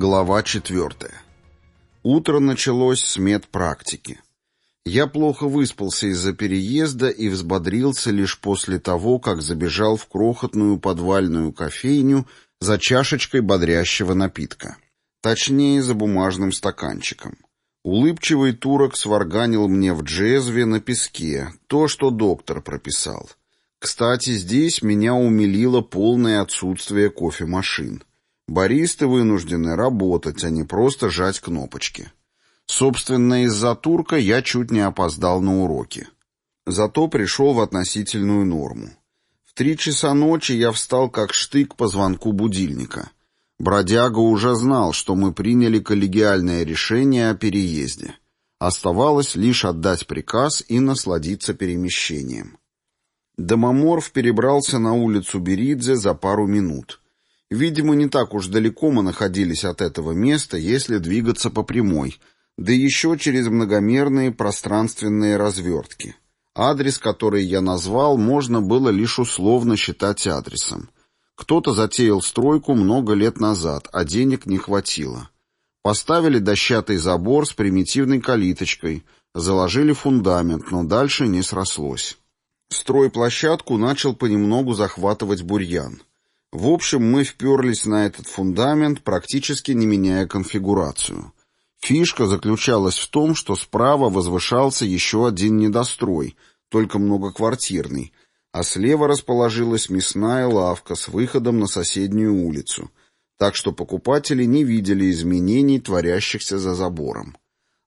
Глава четвертая. Утро началось с медпрактики. Я плохо выспался из-за переезда и взбодрился лишь после того, как забежал в крохотную подвальную кофейню за чашечкой бодрящего напитка. Точнее, за бумажным стаканчиком. Улыбчивый турок сварганил мне в джезве на песке то, что доктор прописал. Кстати, здесь меня умилило полное отсутствие кофемашин. Баристы вынуждены работать, а не просто жать кнопочки. Собственно, из-за турка я чуть не опоздал на уроки. Зато пришел в относительную норму. В три часа ночи я встал как штык по звонку будильника. Бродяга уже знал, что мы приняли коллегиальное решение о переезде. Оставалось лишь отдать приказ и насладиться перемещением. Домоморф перебрался на улицу Беридзе за пару минут — Видимо, не так уж далеко мы находились от этого места, если двигаться по прямой, да еще через многомерные пространственные развертки. Адрес, который я назвал, можно было лишь условно считать адресом. Кто-то затеял стройку много лет назад, а денег не хватило. Поставили дощатый забор с примитивной калиточкой, заложили фундамент, но дальше не срослось. Стройплощадку начал понемногу захватывать бурьян. В общем, мы вперлись на этот фундамент, практически не меняя конфигурацию. Фишка заключалась в том, что справа возвышался еще один недострой, только многоквартирный, а слева расположилась мясная лавка с выходом на соседнюю улицу, так что покупатели не видели изменений, творящихся за забором.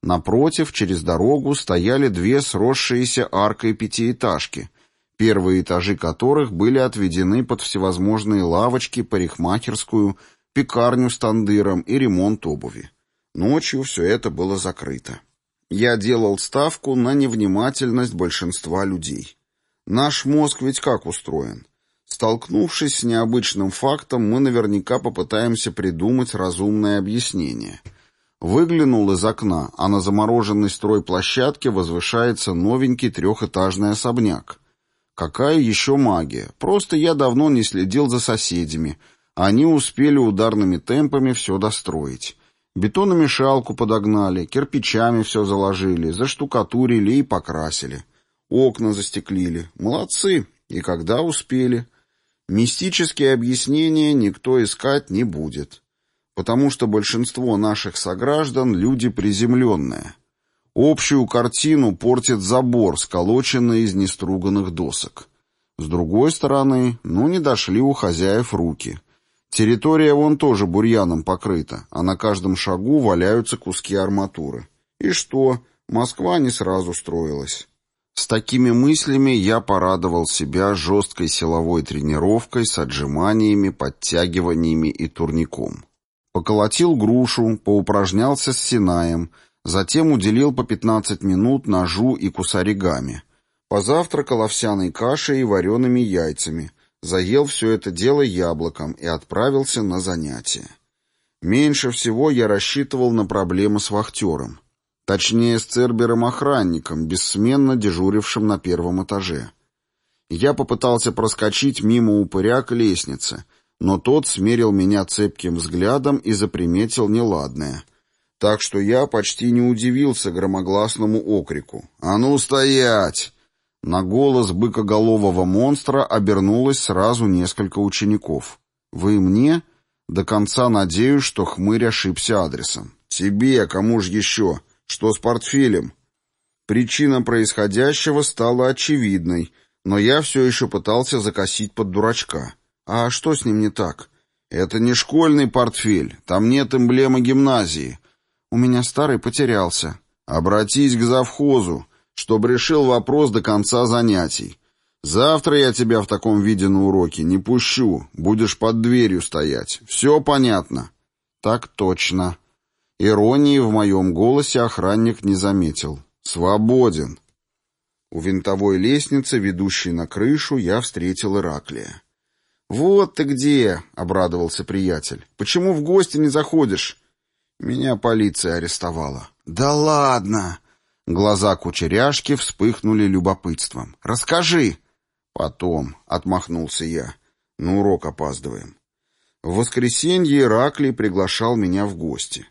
Напротив, через дорогу, стояли две сросшиеся аркой пятиэтажки — первые этажи которых были отведены под всевозможные лавочки, парикмахерскую, пекарню с тандыром и ремонт обуви. Ночью все это было закрыто. Я делал ставку на невнимательность большинства людей. Наш мозг ведь как устроен? Столкнувшись с необычным фактом, мы наверняка попытаемся придумать разумное объяснение. Выглянул из окна, а на замороженной стройплощадке возвышается новенький трехэтажный особняк. Какая еще магия? Просто я давно не следил за соседями. Они успели ударными темпами все достроить. Бетономешалку подогнали, кирпичами все заложили, заштукатурили и покрасили. Окна застеклили. Молодцы. И когда успели? Мистические объяснения никто искать не будет. Потому что большинство наших сограждан — люди приземленные. Общую картину портит забор, сколоченный из неструганных досок. С другой стороны, ну не дошли у хозяев руки. Территория вон тоже бурьяном покрыта, а на каждом шагу валяются куски арматуры. И что, Москва не сразу строилась. С такими мыслями я порадовал себя жесткой силовой тренировкой с отжиманиями, подтягиваниями и турником. Поколотил грушу, поупражнялся с синаем — Затем уделил по 15 минут ножу и кусаригами. Позавтракал овсяной кашей и вареными яйцами. Заел все это дело яблоком и отправился на занятия. Меньше всего я рассчитывал на проблемы с вахтером. Точнее, с Цербером-охранником, бессменно дежурившим на первом этаже. Я попытался проскочить мимо упыря к лестнице, но тот смерил меня цепким взглядом и заприметил неладное. Так что я почти не удивился громогласному окрику. «А ну, стоять!» На голос быкоголового монстра обернулось сразу несколько учеников. «Вы мне?» До конца надеюсь, что хмырь ошибся адресом. «Тебе, кому же еще? Что с портфелем?» Причина происходящего стала очевидной, но я все еще пытался закосить под дурачка. «А что с ним не так?» «Это не школьный портфель, там нет эмблемы гимназии. У меня старый потерялся. Обратись к завхозу, чтобы решил вопрос до конца занятий. Завтра я тебя в таком виде на уроке не пущу, будешь под дверью стоять. Все понятно? Так точно. Иронии в моем голосе охранник не заметил. Свободен. У винтовой лестницы, ведущей на крышу, я встретил Ираклия. «Вот ты где!» — обрадовался приятель. «Почему в гости не заходишь?» Меня полиция арестовала. Да ладно. Глаза кучеряшки вспыхнули любопытством. Расскажи. Потом, отмахнулся я. На урок опаздываем. В воскресенье Ираклий приглашал меня в гости.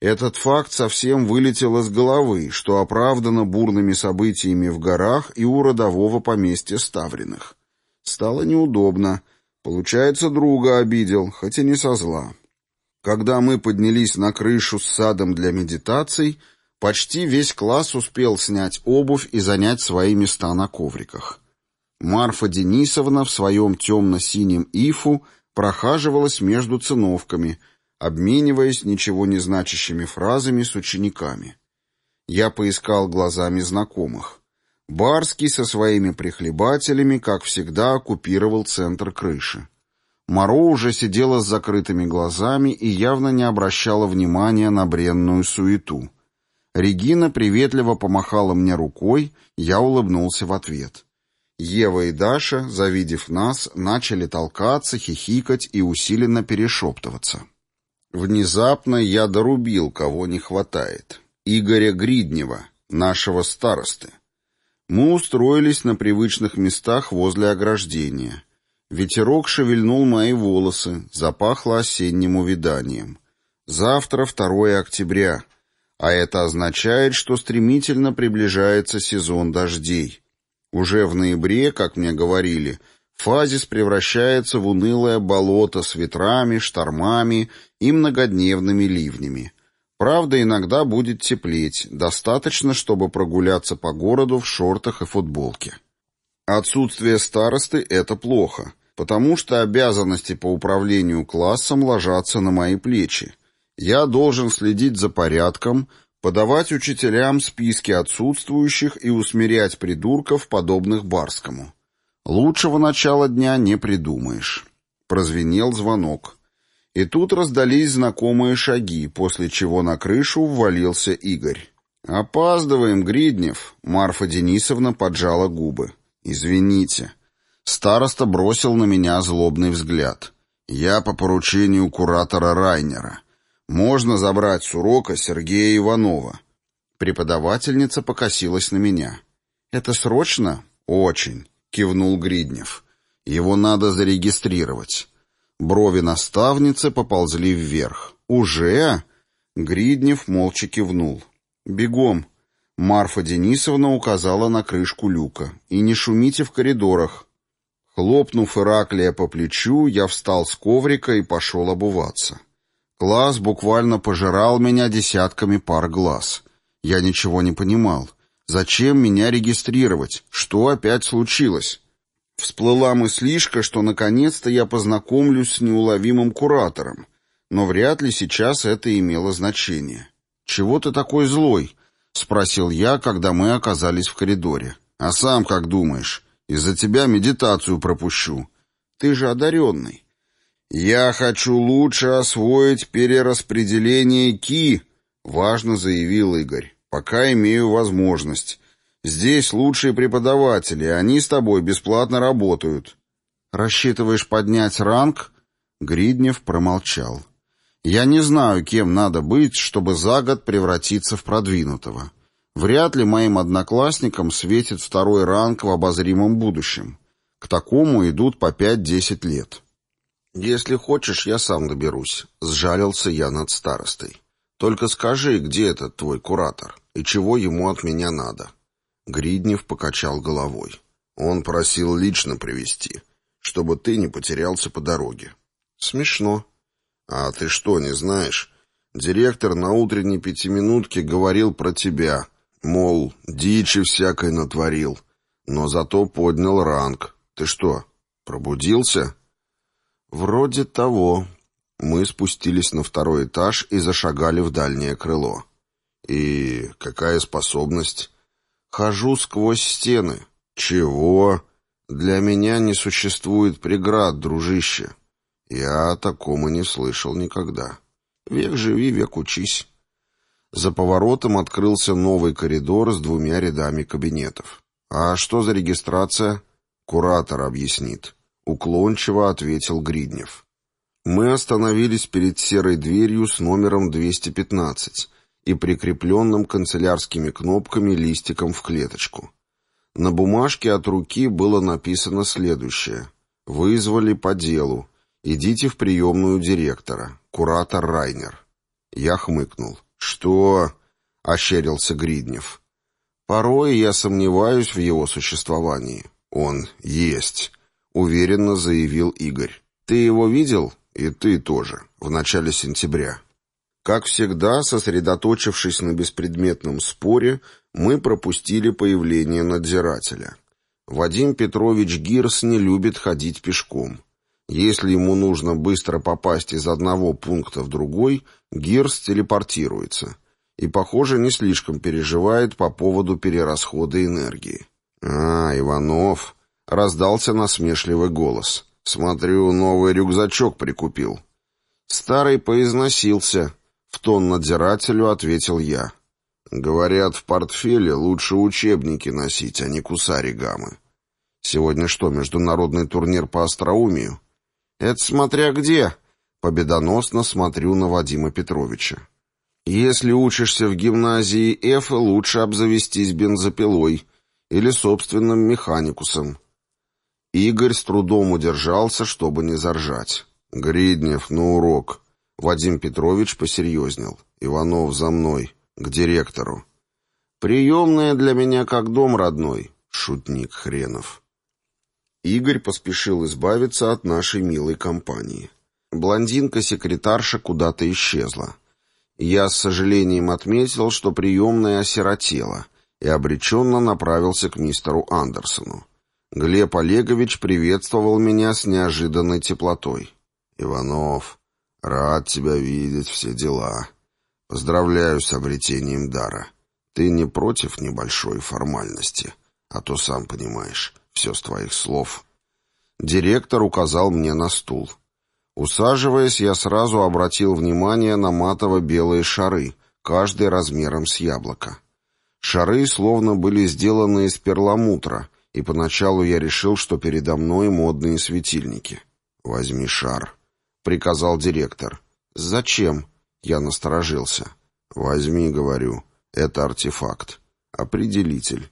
Этот факт совсем вылетел из головы, что оправдано бурными событиями в горах и у родового поместья Ставриных. Стало неудобно. Получается, друга обидел, хотя не со зла. Когда мы поднялись на крышу с садом для медитаций, почти весь класс успел снять обувь и занять свои места на ковриках. Марфа Денисовна в своем темно-синем ифу прохаживалась между циновками, обмениваясь ничего не значащими фразами с учениками. Я поискал глазами знакомых. Барский со своими прихлебателями, как всегда, оккупировал центр крыши. Моро уже сидела с закрытыми глазами и явно не обращала внимания на бренную суету. Регина приветливо помахала мне рукой, я улыбнулся в ответ. Ева и Даша, завидев нас, начали толкаться, хихикать и усиленно перешептываться. Внезапно я дорубил, кого не хватает. Игоря Гриднева, нашего старосты. Мы устроились на привычных местах возле ограждения. Ветерок шевельнул мои волосы, запахло осенним увиданием. Завтра 2 октября, а это означает, что стремительно приближается сезон дождей. Уже в ноябре, как мне говорили, фазис превращается в унылое болото с ветрами, штормами и многодневными ливнями. Правда, иногда будет теплеть, достаточно, чтобы прогуляться по городу в шортах и футболке. Отсутствие старосты – это плохо, потому что обязанности по управлению классом ложатся на мои плечи. Я должен следить за порядком – подавать учителям списки отсутствующих и усмирять придурков, подобных Барскому. Лучшего начала дня не придумаешь. Прозвенел звонок. И тут раздались знакомые шаги, после чего на крышу ввалился Игорь. «Опаздываем, Гриднев», — Марфа Денисовна поджала губы. «Извините». Староста бросил на меня злобный взгляд. «Я по поручению куратора Райнера. Можно забрать с урока Сергея Иванова. Преподавательница покосилась на меня. Это срочно? Очень, кивнул Гриднев. Его надо зарегистрировать. Брови наставницы поползли вверх. Уже? Гриднев молча кивнул. Бегом. Марфа Денисовна указала на крышку люка. И не шумите в коридорах. Хлопнув Ираклия по плечу, я встал с коврика и пошел обуваться. Класс буквально пожирал меня десятками пар глаз. Я ничего не понимал. Зачем меня регистрировать? Что опять случилось? Всплыла мыслишка, что наконец-то я познакомлюсь с неуловимым куратором. Но вряд ли сейчас это имело значение. «Чего ты такой злой?» — спросил я, когда мы оказались в коридоре. «А сам как думаешь? Из-за тебя медитацию пропущу. Ты же одаренный. «Я хочу лучше освоить перераспределение ки», — важно заявил Игорь, — «пока имею возможность. Здесь лучшие преподаватели, они с тобой бесплатно работают». «Рассчитываешь поднять ранг?» Гриднев промолчал. «Я не знаю, кем надо быть, чтобы за год превратиться в продвинутого. Вряд ли моим одноклассникам светит второй ранг в обозримом будущем. К такому идут по пять-десять лет». «Если хочешь, я сам доберусь», — сжалился я над старостой. «Только скажи, где этот твой куратор и чего ему от меня надо?» Гриднев покачал головой. «Он просил лично привести, чтобы ты не потерялся по дороге». «Смешно». «А ты что, не знаешь? Директор на утренней пятиминутке говорил про тебя, мол, дичи всякой натворил, но зато поднял ранг. Ты что, пробудился?» «Вроде того». Мы спустились на второй этаж и зашагали в дальнее крыло. «И какая способность?» «Хожу сквозь стены». «Чего?» «Для меня не существует преград, дружище». «Я о таком и не слышал никогда». «Век живи, век учись». За поворотом открылся новый коридор с двумя рядами кабинетов. «А что за регистрация?» «Куратор объяснит». Уклончиво ответил Гриднев. Мы остановились перед серой дверью с номером 215 и прикрепленным канцелярскими кнопками листиком в клеточку. На бумажке от руки было написано следующее. «Вызвали по делу. Идите в приемную директора, куратор Райнер». Я хмыкнул. «Что?» — ощерился Гриднев. «Порой я сомневаюсь в его существовании». «Он есть», — уверенно заявил Игорь. «Ты его видел?» «И ты тоже, в начале сентября». Как всегда, сосредоточившись на беспредметном споре, мы пропустили появление надзирателя. Вадим Петрович Гирс не любит ходить пешком. Если ему нужно быстро попасть из одного пункта в другой, Гирс телепортируется. И, похоже, не слишком переживает по поводу перерасхода энергии. «А, Иванов!» — раздался насмешливый голос. «Смотрю, новый рюкзачок прикупил». «Старый поизносился», — в тон надзирателю ответил я. Говорят, в портфеле лучше учебники носить, а не кусари гаммы. Сегодня что, международный турнир по остроумию? Это смотря где. Победоносно смотрю на Вадима Петровича. Если учишься в гимназии Эф, лучше обзавестись бензопилой или собственным механикусом. Игорь с трудом удержался, чтобы не заржать. Гриднев на урок. Вадим Петрович посерьезнел. Иванов за мной. К директору. «Приемная для меня как дом родной», — шутник хренов. Игорь поспешил избавиться от нашей милой компании. Блондинка-секретарша куда-то исчезла. Я с сожалением отметил, что приемная осиротела, и обреченно направился к мистеру Андерсону. Глеб Олегович приветствовал меня с неожиданной теплотой. «Иванов, рад тебя видеть, все дела. Поздравляю с обретением дара. Ты не против небольшой формальности, а то сам понимаешь, все с твоих слов. Директор указал мне на стул. Усаживаясь, я сразу обратил внимание на матово-белые шары, каждый размером с яблоко. Шары словно были сделаны из перламутра, и поначалу я решил, что передо мной модные светильники. «Возьми шар», — приказал директор. «Зачем?» Я насторожился. «Возьми, — говорю, — это артефакт. Определитель.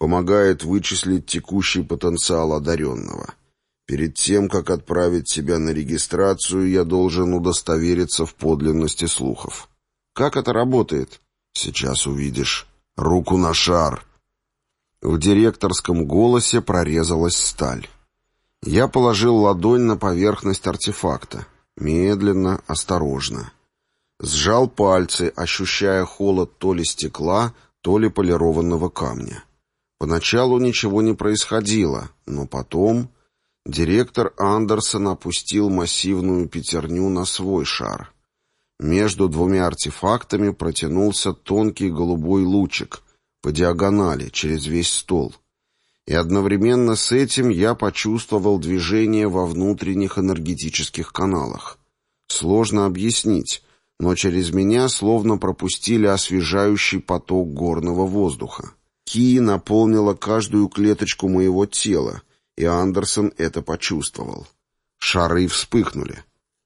Помогает вычислить текущий потенциал одаренного. Перед тем, как отправить тебя на регистрацию, я должен удостовериться в подлинности слухов. Как это работает? Сейчас увидишь. Руку на шар!» В директорском голосе прорезалась сталь. Я положил ладонь на поверхность артефакта. Медленно, осторожно. Сжал пальцы, ощущая холод то ли стекла, то ли полированного камня. Поначалу ничего не происходило, но потом директор Андерсон опустил массивную пятерню на свой шар. Между двумя артефактами протянулся тонкий голубой лучик по диагонали через весь стол. И одновременно с этим я почувствовал движение во внутренних энергетических каналах. Сложно объяснить, но через меня словно пропустили освежающий поток горного воздуха. Ки наполнила каждую клеточку моего тела, и Андерсон это почувствовал. Шары вспыхнули.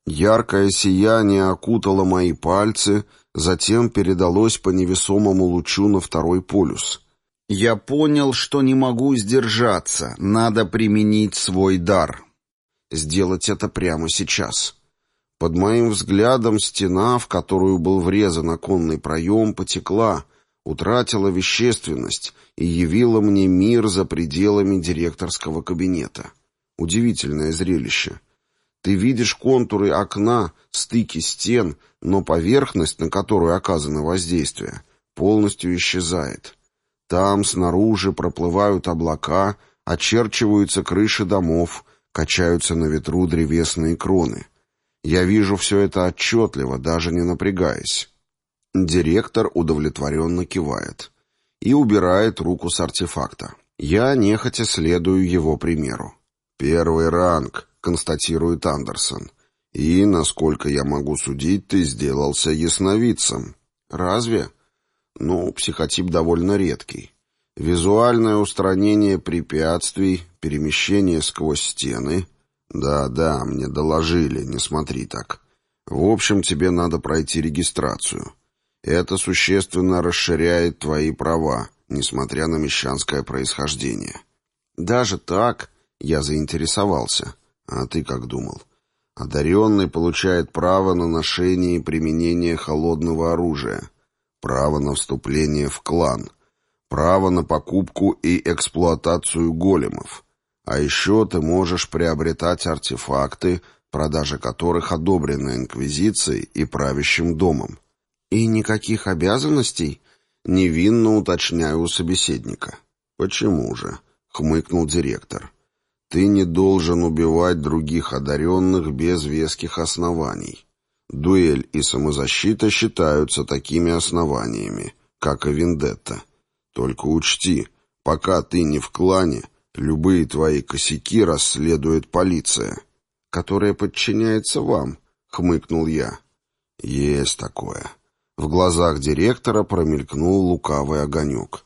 Яркое сияние окутало мои пальцы, затем передалось по невесомому лучу на второй полюс. Я понял, что не могу сдержаться, надо применить свой дар. Сделать это прямо сейчас. Под моим взглядом стена, в которую был врезан оконный проем, потекла, утратила вещественность и явила мне мир за пределами директорского кабинета. Удивительное зрелище. Ты видишь контуры окна, стыки стен, но поверхность, на которую оказано воздействие, полностью исчезает. Там снаружи проплывают облака, очерчиваются крыши домов, качаются на ветру древесные кроны. Я вижу все это отчетливо, даже не напрягаясь. Директор удовлетворенно кивает и убирает руку с артефакта. Я нехотя следую его примеру. «Первый ранг», — констатирует Андерсон. «И, насколько я могу судить, ты сделался ясновидцем». «Разве?» «Ну, психотип довольно редкий. Визуальное устранение препятствий, перемещение сквозь стены, «Да-да, мне доложили, не смотри так. В общем, тебе надо пройти регистрацию. Это существенно расширяет твои права, несмотря на мещанское происхождение». «Даже так?» — я заинтересовался. «А ты как думал?» Одаренный получает право на ношение и применение холодного оружия, право на вступление в клан, право на покупку и эксплуатацию големов. А еще ты можешь приобретать артефакты, продажа которых одобрена Инквизицией и правящим домом. И никаких обязанностей? Невинно уточняю у собеседника. Почему же? Хмыкнул директор. Ты не должен убивать других одаренных без веских оснований. Дуэль и самозащита считаются такими основаниями, как и вендетта. Только учти, пока ты не в клане, любые твои косяки расследует полиция, которая подчиняется вам, хмыкнул я. Есть такое. В глазах директора промелькнул лукавый огонек.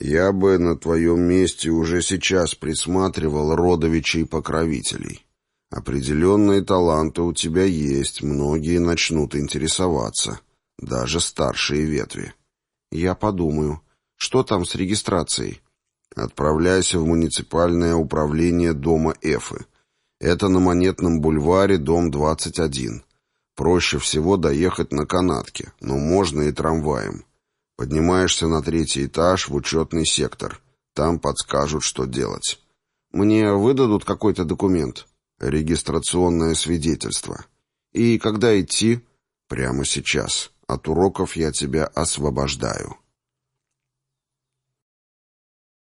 Я бы на твоем месте уже сейчас присматривал родовичей покровителей. Определенные таланты у тебя есть, многие начнут интересоваться, даже старшие ветви. Я подумаю, что там с регистрацией? Отправляйся в муниципальное управление дома Эфы. Это на Монетном бульваре, дом 21. Проще всего доехать на канатке, но можно и трамваем. Поднимаешься на третий этаж в учетный сектор. Там подскажут, что делать. Мне выдадут какой-то документ? Регистрационное свидетельство. И когда идти? Прямо сейчас. От уроков я тебя освобождаю.